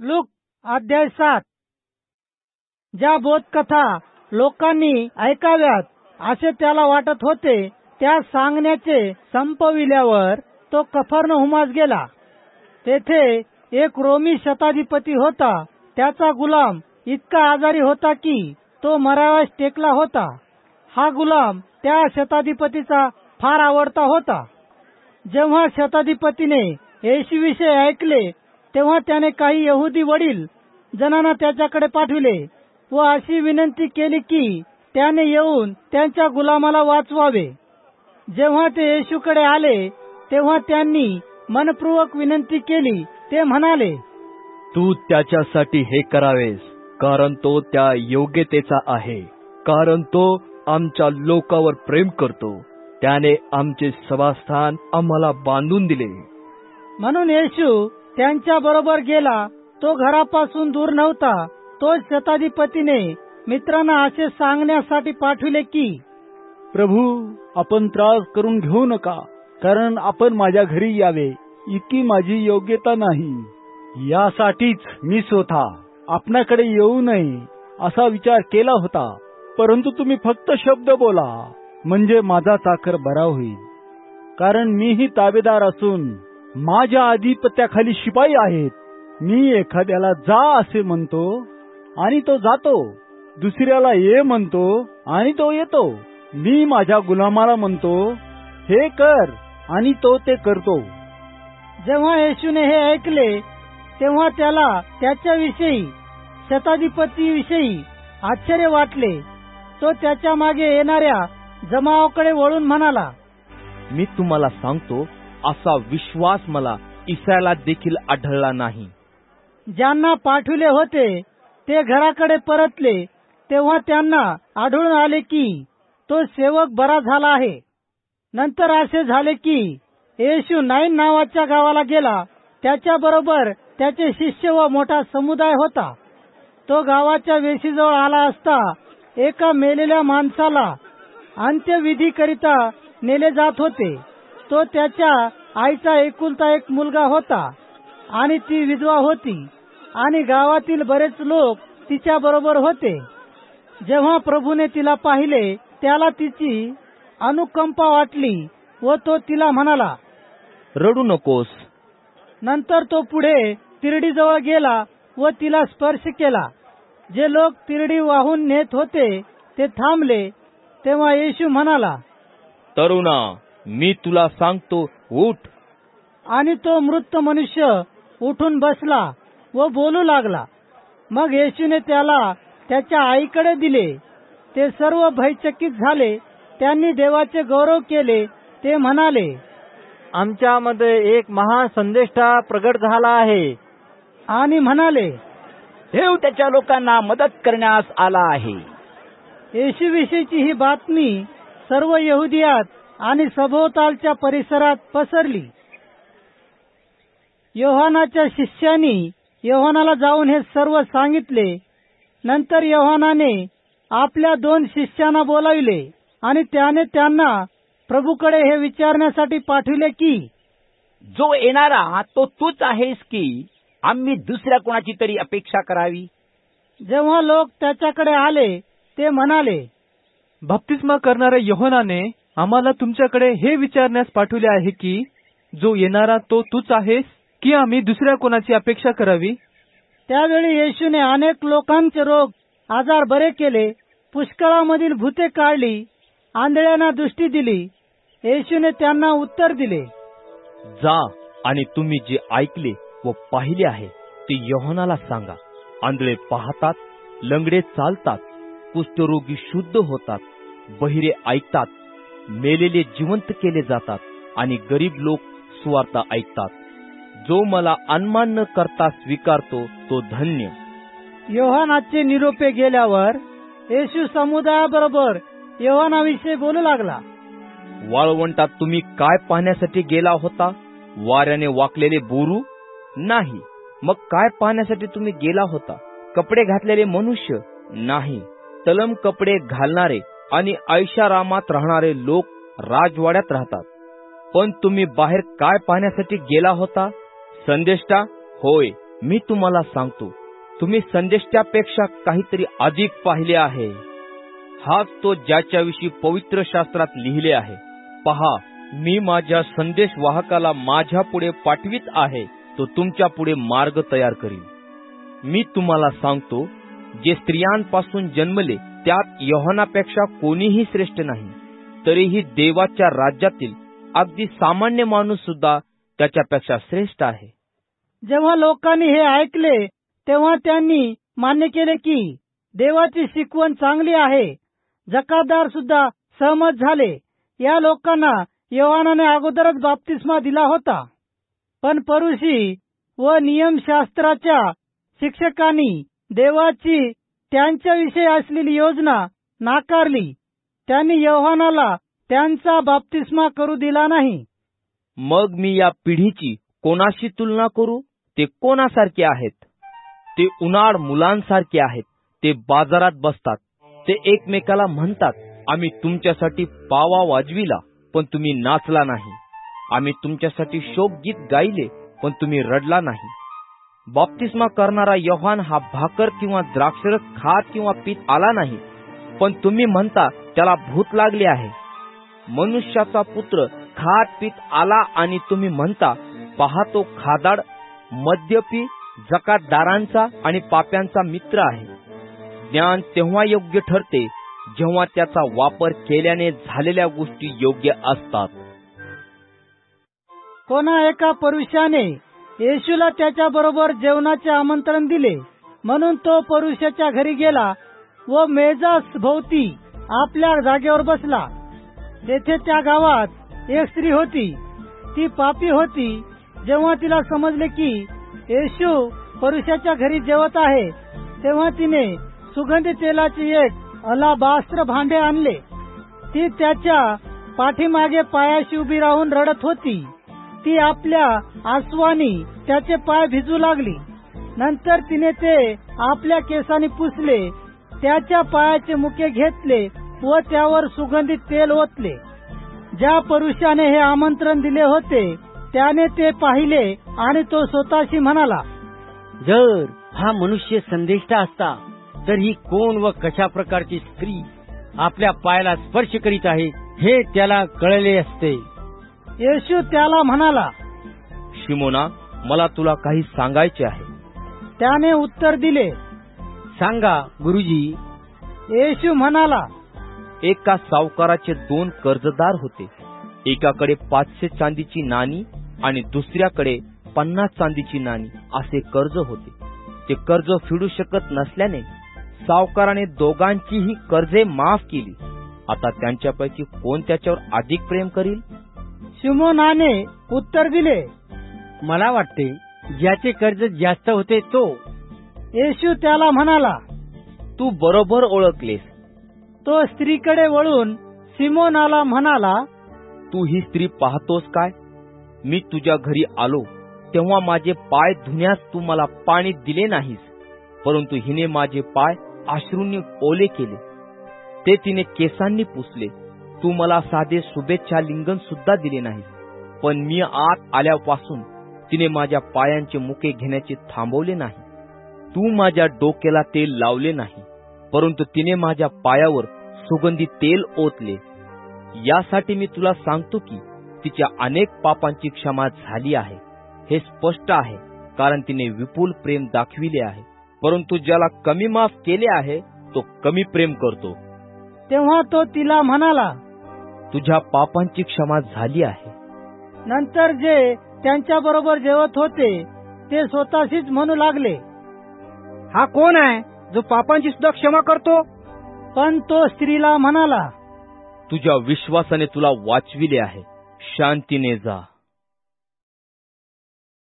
Look अध्याय सात. ज्या बोधकथा लोकांनी ऐकाव्यात असे त्याला वाटत होते त्या सांगण्याचे संपविल्यावर तो कफरनहुमास गेला. तेथे एक रोमी शताधिपती होता त्याचा गुलाम इतका आजारी होता की तो मराव्यास टेकला होता. हा गुलाम त्या शताधिपतीचा फार आवडता होता. जेव्हा शताधिपतीने येशूविषयी ऐकले तेव्हा त्याने काही यहुदी वडील जणांना त्याच्याकडे पाठविले व अशी विनंती केली की त्याने येऊन त्यांच्या गुलामाला वाचवावे. जेव्हा ते येशूकडे आले तेव्हा त्यांनी मनपूर्वक विनंती केली ते म्हणाले तू त्याच्यासाठी हे करावेस कारण तो त्या योग्यतेचा आहे कारण तो आमच्या लोकावर प्रेम करतो. त्याने आमचे सभास्थान आम्हाला बांधून दिले. म्हणून येशू त्यांच्या बरोबर गेला तो घरापासून दूर नव्हता. तो शताधिपतीने मित्रांना असे सांगण्यासाठी पाठविले की प्रभू आपण त्रास करून घेऊ नका कारण आपण माझ्या घरी यावे. इतकी माझी योग्यता नाही. यासाठीच मी स्वतः आपणाकडे येऊ नये असा विचार केला होता. परंतु तुम्ही फक्त शब्द बोला म्हणजे माझा चाकर बरा होईल. कारण मीही ताबेदार असून माझ्या आधिपत्याखाली शिपाई आहेत. मी एखाद्याला जा असे म्हणतो आणि तो जातो. दुसऱ्याला ये म्हणतो आणि तो येतो. मी माझ्या गुलामाला म्हणतो हे कर आणि तो ते करतो. जेव्हा येशूने हे ऐकले तेव्हा त्याला त्याच्याविषयी शताधिपतीविषयी आश्चर्य वाटले. तो त्याच्यामागे येणाऱ्या जमावाकडे वळून म्हणाला मी तुम्हाला सांगतो असा विश्वास मला इसायला देखील आढळला नाही. ज्यांना पाठविले होते ते घराकडे परतले तेव्हा त्यांना आढळून आले की तो सेवक बरा झाला आहे. नंतर असे झाले की येशू नाईन नावाच्या गावाला गेला. त्याच्याबरोबर त्याचे शिष्य व मोठा समुदाय होता. तो गावाच्या वेशीजवळ आला असता एका मेलेल्या माणसाला अंत्यविधीकरिता नेले जात होते. तो त्याच्या आईचा एकुलता एक मुलगा होता आणि ती विधवा होती. आणि गावातील बरेच लोक तिच्या बरोबर होते. जेव्हा प्रभूने तिला पाहिले त्याला तिची अनुकंपा वाटली व तो तिला म्हणाला रडू नकोस. नंतर तो पुढे तिरडीजवळ गेला व तिला स्पर्श केला. जे लोक तिरडी वाहून नेत होते ते थांबले. तेव्हा येशू म्हणाला तरुणा मी तुला सांगतो उठ. आणि तो मृत मनुष्य उठून बसला व बोलू लागला. मग येशूने त्याला त्याच्या आईकडे दिले. ते सर्व भयचकित झाले. त्यांनी देवाचे गौरव केले. ते म्हणाले आमच्यामध्ये एक महान संदेष्टा प्रगट झाला आहे. आणि म्हणाले देव त्याच्या लोकांना मदत करण्यास आला आहे. येशूविषयीची ही बातमी सर्व यहुदियात आणि सभोवतालच्या परिसरात पसरली. योहानाच्या शिष्यांनी योहानाला जाऊन हे सर्व सांगितले. नंतर योहानाने आपल्या दोन शिष्यांना बोलाविले आणि त्याने त्यांना प्रभूकडे हे विचारण्यासाठी पाठविले की जो येणारा तो तूच आहेस की आम्ही दुसऱ्या कोणाची तरी अपेक्षा करावी? जेव्हा लोक त्याच्याकडे आले ते म्हणाले बाप्तिस्मा करणाऱ्या योहनाने आम्हाला तुमच्याकडे हे विचारण्यास पाठवले आहे की जो येणारा तो तूच आहेस की आम्ही दुसऱ्या कोणाची अपेक्षा करावी? त्यावेळी येशूने अनेक लोकांचे रोग आजार बरे केले पुष्कळामधील भूते काढली आंधळ्यांना दृष्टी दिली. येशूने त्यांना उत्तर दिले जा आणि तुम्ही जे ऐकले व पाहिले आहे ते योहनाला सांगा. आंधळे पाहतात लंगडे चालतात कुष्ठरोगी शुद्ध होतात बहिरे ऐकतात मेलेले जिवंत केले जातात आणि गरीब लोक सुवार्ता ऐकतात. जो मला अन्मान न करता स्वीकारतो तो धन्य. योहानाचे निरोपे गेल्यावर येशू समुदायाबरोबर योहानाविषयी बोलू लागला. वाळवंटात तुम्ही काय पाहण्यासाठी गेला होता? वाऱ्याने वाकलेले बोरू? नाही. मग काय पाहण्यासाठी तुम्ही गेला होता? कपडे घातलेले मनुष्य? नाही. तलम कपडे घालणारे? आणि ऐशारामात राहणारे लोक राजवाड्यात राहतात. पण तुम्ही बाहेर काय पाहण्यासाठी गेला होता? संदेष्टा? होय मी तुम्हाला सांगतो. तुम्ही संदेशापेक्षा काहीतरी अधिक पाहिले आहे. हाच तो ज्याच्याविषयी पवित्र शास्त्रात लिहिले आहे. पहा मी माझ्या संदेश वाहकाला माझ्या पुढे पाठवित आहे तो तुमच्यापुढे मार्ग तयार करील. मी तुम्हाला सांगतो जे स्त्रियांपासून जन्मले त्यात योहनापेक्षा कोणीही श्रेष्ठ नाही. तरीही देवाच्या राज्यातील अगदी सामान्य माणूस सुद्धा त्याच्यापेक्षा श्रेष्ठ आहे. जेव्हा लोकांनी हे ऐकले तेव्हा त्यांनी मान्य केले की देवाची शिकवण चांगली आहे. जकादार सुद्धा सहमत झाले. या लोकांना योहानाने अगोदरच बाप्तिस्मा दिला होता. पण परुषी व नियमशास्त्राच्या शिक्षकांनी देवाची त्यांच्याविषयी असलेली योजना नाकारली. त्यांनी यव्हानाला त्यांचा बाप्तिस्मा करू दिला नाही. मग मी या पिढीची कोणाशी तुलना करू? ते कोणासारखे आहेत? ते उन्हाळ मुलांसारखे आहेत. ते बाजारात बसतात. ते एकमेकाला म्हणतात आम्ही तुमच्यासाठी पावा वाजविला पण तुम्ही नाचला नाही. आम्ही तुमच्यासाठी शोक गीत गायले पण तुम्ही रडला नाही. बाप्तिस्मा करणारा योहान हा भाकर किंवा द्राक्षरस खात किंवा पीत आला नाही पण तुम्ही म्हणता त्याला भूत लागले आहे. मनुष्याचा पुत्र खात पीत आला आणि तुम्ही म्हणता पाहतो खादाड मद्यपी जकातदारांचा आणि पाप्यांचा मित्र आहे. ज्ञान तेव्हा योग्य ठरते जेव्हा त्याचा वापर केल्याने झालेल्या गोष्टी योग्य असतात. कोणा एका परुषाने येशूला त्याच्या बरोबर जेवणाचे आमंत्रण दिले. म्हणून तो पुरुषाच्या घरी गेला व मेजास भोवती आपल्या जागेवर बसला. तेथे त्या गावात एक स्त्री होती. ती पापी होती. जेव्हा तिला समजले की येशू पुरुषाच्या घरी जेवत आहे तेव्हा तिने सुगंधी तेलाचे एक अलाबास्त्र भांडे आणले. ती त्याच्या पाठीमागे पायाशी उभी राहून रडत होती. ती आपल्या आसवानी त्याचे पाय भिजू लागली. नंतर तिने ते आपल्या केसाने पुसले. त्याच्या पायाचे मुके घेतले व त्यावर सुगंधित तेल ओतले. ज्या पुरुषाने हे आमंत्रण दिले होते त्याने ते पाहिले आणि तो स्वतःशी म्हणाला जर हा मनुष्य संदेष्टा असता तर ही कोण व कशा प्रकारची स्त्री आपल्या पायाला स्पर्श करीत आहे हे त्याला कळले असते. येशू त्याला म्हणाला शिमोना मला तुला काही सांगायचे आहे. त्याने उत्तर दिले सांगा गुरुजी. येशू म्हणाला एका सावकाराचे दोन कर्जदार होते. एकाकडे पाचशे चांदीची नाणी आणि दुसऱ्याकडे पन्नास चांदीची नाणी असे कर्ज होते. ते कर्ज फेडू शकत नसल्याने सावकाराने दोघांचीही कर्जे माफ केली. आता त्यांच्यापैकी कोण त्याच्यावर अधिक प्रेम करील? शिमोनाने उत्तर दिले. मला वाटते ज्याचे कर्ज जास्त होते तो. येशू त्याला म्हणाला तू बरोबर ओळखलेस. तो स्त्रीकडे वळून सिमोनाला म्हणाला तू ही स्त्री पाहतोस काय? मी तुझ्या घरी आलो तेव्हा माझे पाय धुण्यास तू मला पाणी दिले नाहीस परंतु हिने माझे पाय आश्रूंनी ओले केले. ते तिने केसांनी पुसले. तू मला साधे शुभेच्छा लिंगन सुद्धा दिले नाही. पण मी आत आल्यापासून तिने माझ्या पायांचे मुके घेण्याचे थांबवले नाही. तू माझ्या डोक्याला तेल लावले नाही परंतु तिने माझ्या पायावर सुगंधी तेल ओतले. यासाठी मी तुला सांगतो की तिच्या अनेक पापांची क्षमा झाली आहे. हे स्पष्ट आहे कारण तिने विपुल प्रेम दाखविले आहे. परंतु ज्याला कमी माफ केले आहे तो कमी प्रेम करतो. तेव्हा तो तिला म्हणाला तुझ्या पापांची क्षमा झाली आहे. नंतर जे त्यांच्या बरोबर जेवत होते ते स्वतःशीच म्हणू लागले. हा कोण आहे जो पापांची सुद्धा क्षमा करतो? पण तो स्त्रीला म्हणाला तुझ्या विश्वासाने तुला वाचविले आहे. शांतीने जा.